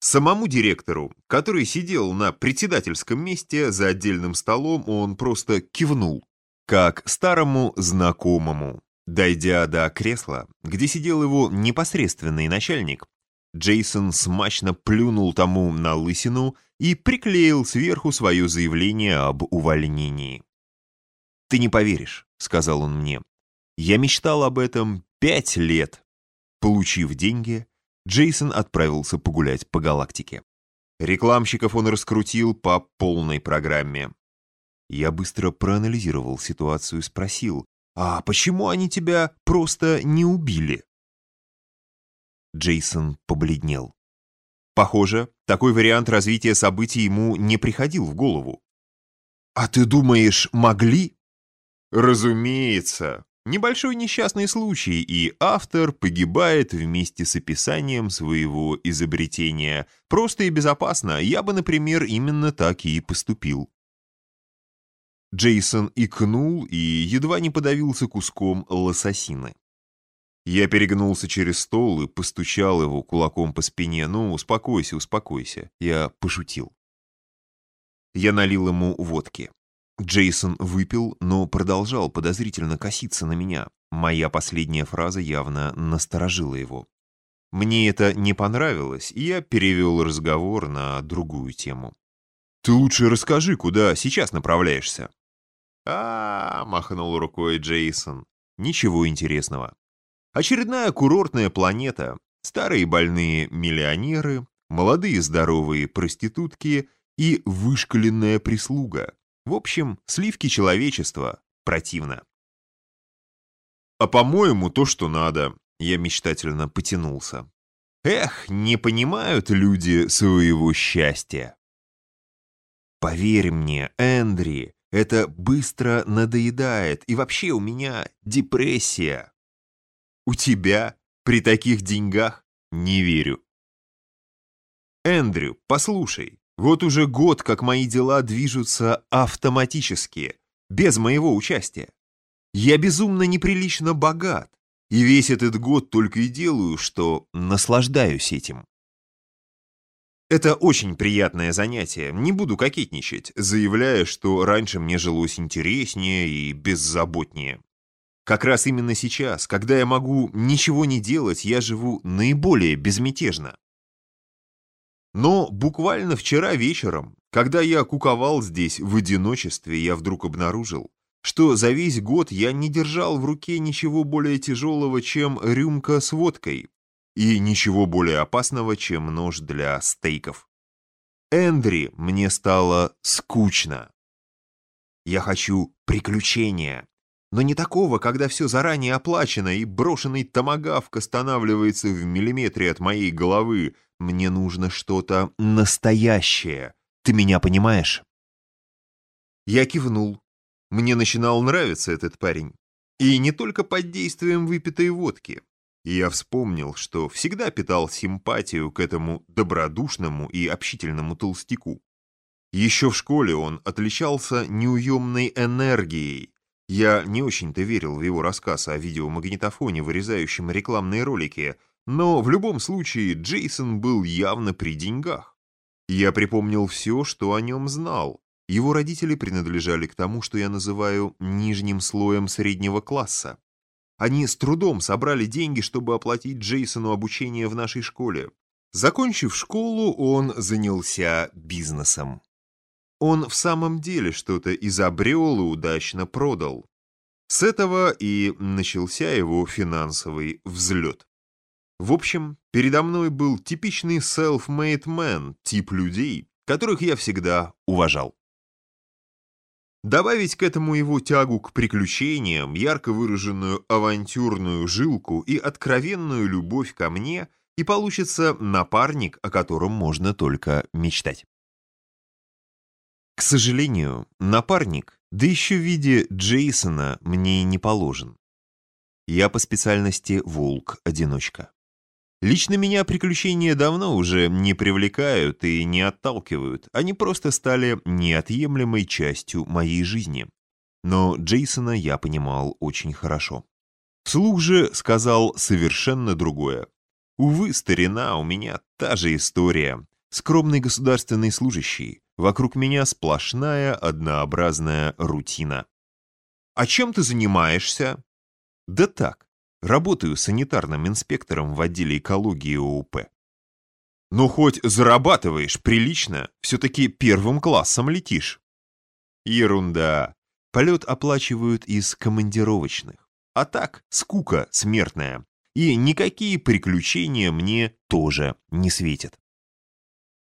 Самому директору, который сидел на председательском месте за отдельным столом, он просто кивнул, как старому знакомому. Дойдя до кресла, где сидел его непосредственный начальник, Джейсон смачно плюнул тому на лысину и приклеил сверху свое заявление об увольнении. «Ты не поверишь», — сказал он мне. «Я мечтал об этом пять лет». Получив деньги, Джейсон отправился погулять по галактике. Рекламщиков он раскрутил по полной программе. Я быстро проанализировал ситуацию и спросил, «А почему они тебя просто не убили?» Джейсон побледнел. Похоже, такой вариант развития событий ему не приходил в голову. «А ты думаешь, могли?» «Разумеется. Небольшой несчастный случай, и автор погибает вместе с описанием своего изобретения. Просто и безопасно. Я бы, например, именно так и поступил». Джейсон икнул и едва не подавился куском лососины. Я перегнулся через стол и постучал его кулаком по спине. «Ну, успокойся, успокойся». Я пошутил. Я налил ему водки. Джейсон выпил, но продолжал подозрительно коситься на меня. Моя последняя фраза явно насторожила его. Мне это не понравилось, и я перевел разговор на другую тему. «Ты лучше расскажи, куда сейчас направляешься?» а, -а, -а махнул рукой Джейсон. «Ничего интересного. Очередная курортная планета, старые больные миллионеры, молодые здоровые проститутки и вышкаленная прислуга. В общем, сливки человечества. Противно. А по-моему, то, что надо. Я мечтательно потянулся. Эх, не понимают люди своего счастья. Поверь мне, Эндри, это быстро надоедает, и вообще у меня депрессия. У тебя при таких деньгах не верю. Эндрю, послушай, вот уже год, как мои дела движутся автоматически, без моего участия. Я безумно неприлично богат, и весь этот год только и делаю, что наслаждаюсь этим. Это очень приятное занятие, не буду кокетничать, заявляя, что раньше мне жилось интереснее и беззаботнее. Как раз именно сейчас, когда я могу ничего не делать, я живу наиболее безмятежно. Но буквально вчера вечером, когда я куковал здесь в одиночестве, я вдруг обнаружил, что за весь год я не держал в руке ничего более тяжелого, чем рюмка с водкой, и ничего более опасного, чем нож для стейков. Эндри мне стало скучно. Я хочу приключения, но не такого, когда все заранее оплачено и брошенный томагавк останавливается в миллиметре от моей головы. Мне нужно что-то настоящее. Ты меня понимаешь? Я кивнул. Мне начинал нравиться этот парень. И не только под действием выпитой водки. я вспомнил, что всегда питал симпатию к этому добродушному и общительному толстяку. Еще в школе он отличался неуемной энергией, я не очень-то верил в его рассказ о видеомагнитофоне, вырезающем рекламные ролики, но в любом случае Джейсон был явно при деньгах. Я припомнил все, что о нем знал. Его родители принадлежали к тому, что я называю нижним слоем среднего класса. Они с трудом собрали деньги, чтобы оплатить Джейсону обучение в нашей школе. Закончив школу, он занялся бизнесом. Он в самом деле что-то изобрел и удачно продал. С этого и начался его финансовый взлет. В общем, передо мной был типичный self-made man, тип людей, которых я всегда уважал. Добавить к этому его тягу к приключениям, ярко выраженную авантюрную жилку и откровенную любовь ко мне, и получится напарник, о котором можно только мечтать. К сожалению, напарник, да еще в виде Джейсона, мне не положен. Я по специальности волк-одиночка. Лично меня приключения давно уже не привлекают и не отталкивают, они просто стали неотъемлемой частью моей жизни. Но Джейсона я понимал очень хорошо. Вслух же сказал совершенно другое. Увы, старина, у меня та же история. скромный государственный служащий. Вокруг меня сплошная однообразная рутина. А чем ты занимаешься? Да так, работаю санитарным инспектором в отделе экологии ОУП. Ну, хоть зарабатываешь прилично, все-таки первым классом летишь. Ерунда. Полет оплачивают из командировочных. А так, скука смертная. И никакие приключения мне тоже не светят.